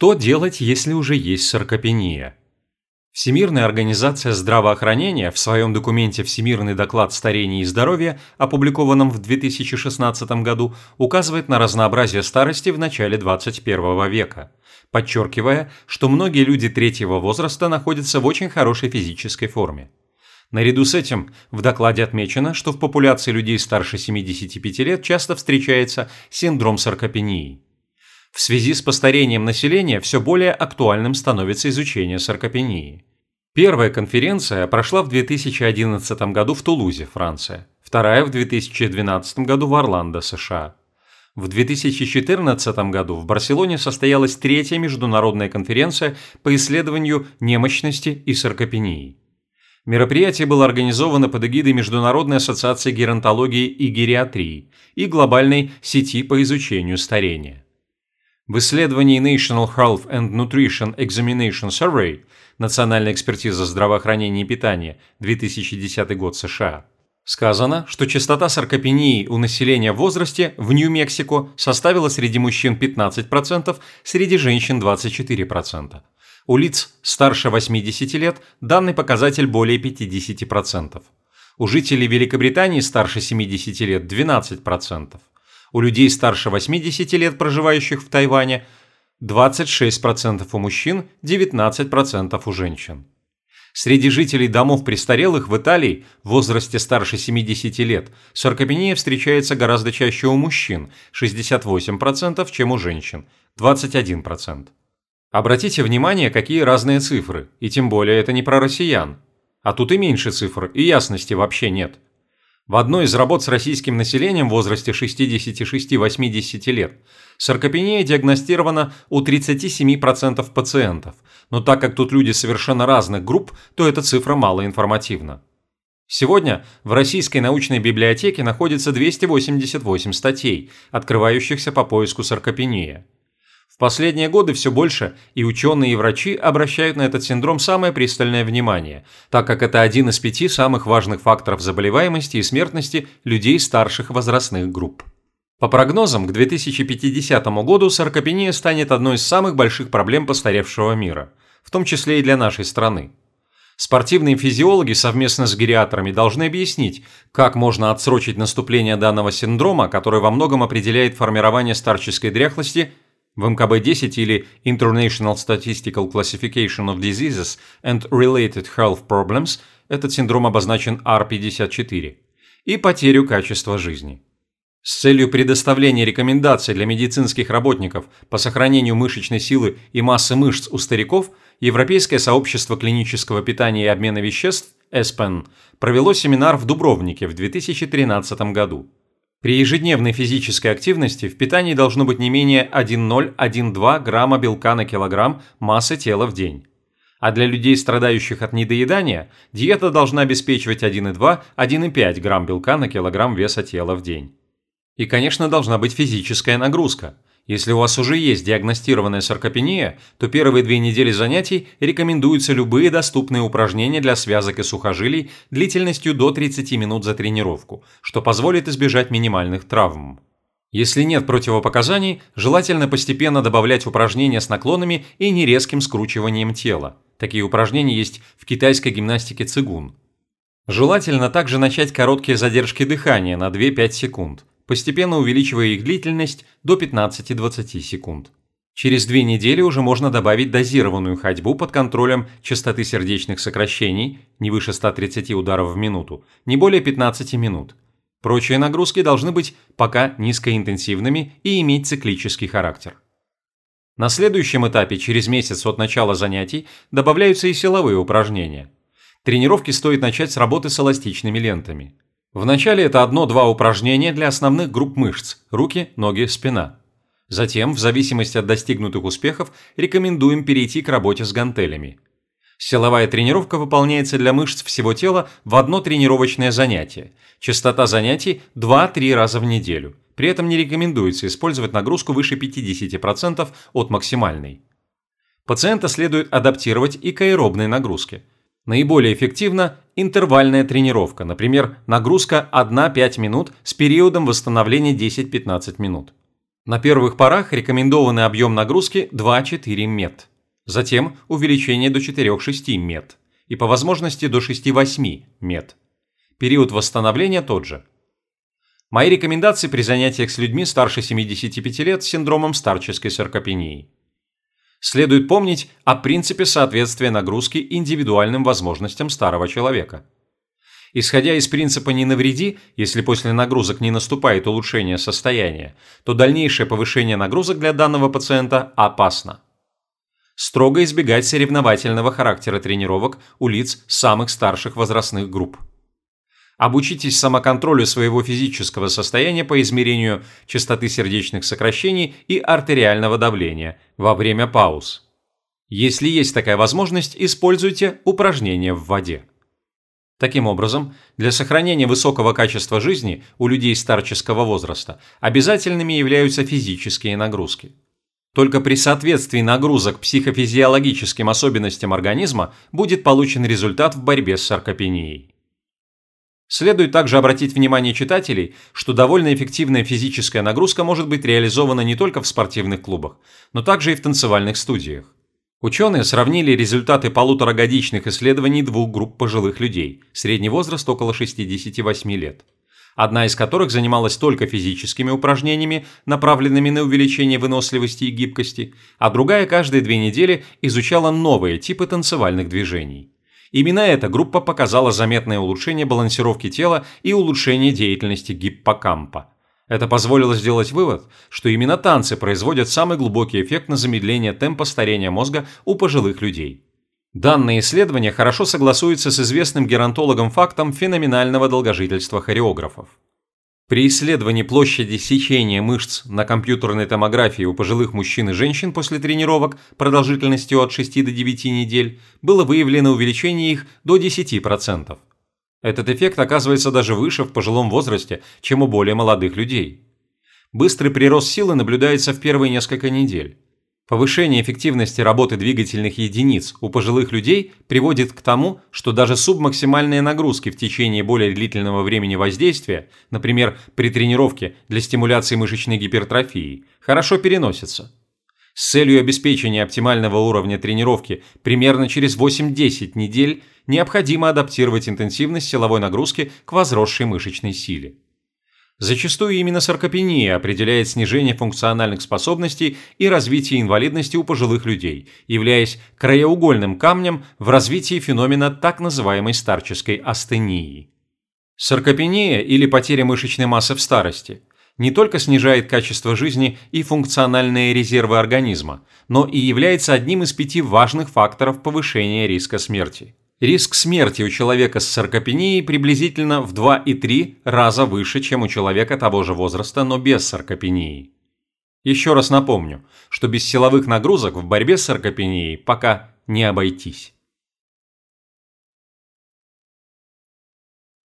Что делать, если уже есть саркопения? Всемирная организация здравоохранения в своем документе «Всемирный доклад старения и здоровья», опубликованном в 2016 году, указывает на разнообразие старости в начале 21 века, подчеркивая, что многие люди третьего возраста находятся в очень хорошей физической форме. Наряду с этим в докладе отмечено, что в популяции людей старше 75 лет часто встречается синдром саркопении. В связи с постарением населения все более актуальным становится изучение саркопении. Первая конференция прошла в 2011 году в Тулузе, Франция, вторая в 2012 году в Орландо, США. В 2014 году в Барселоне состоялась третья международная конференция по исследованию немощности и саркопении. Мероприятие было организовано под эгидой Международной ассоциации геронтологии и гериатрии и глобальной сети по изучению старения. В исследовании National Health and Nutrition Examination Survey Национальная экспертиза здравоохранения и питания, 2010 год США, сказано, что частота саркопении у населения в возрасте в Нью-Мексико составила среди мужчин 15%, среди женщин 24%. У лиц старше 80 лет данный показатель более 50%. У жителей Великобритании старше 70 лет 12%. У людей старше 80 лет, проживающих в Тайване, 26% у мужчин, 19% у женщин. Среди жителей домов престарелых в Италии в возрасте старше 70 лет саркопения встречается гораздо чаще у мужчин – 68%, чем у женщин – 21%. Обратите внимание, какие разные цифры, и тем более это не про россиян. А тут и меньше цифр, и ясности вообще нет – в одной из работ с российским населением в возрасте 66-80 лет саркопения диагностирована у 37% пациентов, но так как тут люди совершенно разных групп, то эта цифра малоинформативна. Сегодня в Российской научной библиотеке находится 288 статей, открывающихся по поиску саркопения последние годы все больше и ученые, и врачи обращают на этот синдром самое пристальное внимание, так как это один из пяти самых важных факторов заболеваемости и смертности людей старших возрастных групп. По прогнозам, к 2050 году саркопения станет одной из самых больших проблем постаревшего мира, в том числе и для нашей страны. Спортивные физиологи совместно с гериатрами должны объяснить, как можно отсрочить наступление данного синдрома, который во многом определяет формирование старческой дряхлости в МКБ-10 или International Statistical Classification of Diseases and Related Health Problems этот синдром обозначен R54 и потерю качества жизни. С целью предоставления рекомендаций для медицинских работников по сохранению мышечной силы и массы мышц у стариков Европейское сообщество клинического питания и обмена веществ ESPEN провело семинар в Дубровнике в 2013 году. При ежедневной физической активности в питании должно быть не менее 1,0-1,2 грамма белка на килограмм массы тела в день. А для людей, страдающих от недоедания, диета должна обеспечивать 1,2-1,5 грамм белка на килограмм веса тела в день. И, конечно, должна быть физическая нагрузка – если у вас уже есть диагностированная саркопения, то первые две недели занятий рекомендуются любые доступные упражнения для связок и сухожилий длительностью до 30 минут за тренировку, что позволит избежать минимальных травм. Если нет противопоказаний, желательно постепенно добавлять упражнения с наклонами и нерезким скручиванием тела. Такие упражнения есть в китайской гимнастике цигун. Желательно также начать короткие задержки дыхания на 2-5 секунд постепенно увеличивая их длительность до 15-20 секунд. Через две недели уже можно добавить дозированную ходьбу под контролем частоты сердечных сокращений не выше 130 ударов в минуту, не более 15 минут. Прочие нагрузки должны быть пока низкоинтенсивными и иметь циклический характер. На следующем этапе, через месяц от начала занятий, добавляются и силовые упражнения. Тренировки стоит начать с работы с эластичными лентами. Вначале это одно-два упражнения для основных групп мышц – руки, ноги, спина. Затем, в зависимости от достигнутых успехов, рекомендуем перейти к работе с гантелями. Силовая тренировка выполняется для мышц всего тела в одно тренировочное занятие. Частота занятий 2-3 раза в неделю. При этом не рекомендуется использовать нагрузку выше 50% от максимальной. Пациента следует адаптировать и к аэробной нагрузке – Наиболее эффективна интервальная тренировка, например, нагрузка 1-5 минут с периодом восстановления 10-15 минут. На первых порах рекомендованный объем нагрузки 2-4 мет. Затем увеличение до 4-6 мет. И по возможности до 6-8 мет. Период восстановления тот же. Мои рекомендации при занятиях с людьми старше 75 лет с синдромом старческой саркопении. Следует помнить о принципе соответствия нагрузки индивидуальным возможностям старого человека. Исходя из принципа «не навреди», если после нагрузок не наступает улучшение состояния, то дальнейшее повышение нагрузок для данного пациента опасно. Строго избегать соревновательного характера тренировок у лиц самых старших возрастных групп. Обучитесь самоконтролю своего физического состояния по измерению частоты сердечных сокращений и артериального давления во время пауз. Если есть такая возможность, используйте упражнения в воде. Таким образом, для сохранения высокого качества жизни у людей старческого возраста обязательными являются физические нагрузки. Только при соответствии нагрузок психофизиологическим особенностям организма будет получен результат в борьбе с саркопенией. Следует также обратить внимание читателей, что довольно эффективная физическая нагрузка может быть реализована не только в спортивных клубах, но также и в танцевальных студиях. Ученые сравнили результаты полуторагодичных исследований двух групп пожилых людей, средний возраст около 68 лет, одна из которых занималась только физическими упражнениями, направленными на увеличение выносливости и гибкости, а другая каждые две недели изучала новые типы танцевальных движений. Именно эта группа показала заметное улучшение балансировки тела и улучшение деятельности гиппокампа. Это позволило сделать вывод, что именно танцы производят самый глубокий эффект на замедление темпа старения мозга у пожилых людей. Данное исследование хорошо согласуется с известным геронтологом фактом феноменального долгожительства хореографов. При исследовании площади сечения мышц на компьютерной томографии у пожилых мужчин и женщин после тренировок продолжительностью от 6 до 9 недель было выявлено увеличение их до 10%. Этот эффект оказывается даже выше в пожилом возрасте, чем у более молодых людей. Быстрый прирост силы наблюдается в первые несколько недель. Повышение эффективности работы двигательных единиц у пожилых людей приводит к тому, что даже субмаксимальные нагрузки в течение более длительного времени воздействия, например, при тренировке для стимуляции мышечной гипертрофии, хорошо переносятся. С целью обеспечения оптимального уровня тренировки примерно через 8-10 недель необходимо адаптировать интенсивность силовой нагрузки к возросшей мышечной силе. Зачастую именно саркопения определяет снижение функциональных способностей и развитие инвалидности у пожилых людей, являясь краеугольным камнем в развитии феномена так называемой старческой астении. Саркопения или потеря мышечной массы в старости не только снижает качество жизни и функциональные резервы организма, но и является одним из пяти важных факторов повышения риска смерти. Риск смерти у человека с саркопенией приблизительно в 2,3 раза выше, чем у человека того же возраста, но без саркопении. Еще раз напомню, что без силовых нагрузок в борьбе с саркопенией пока не обойтись.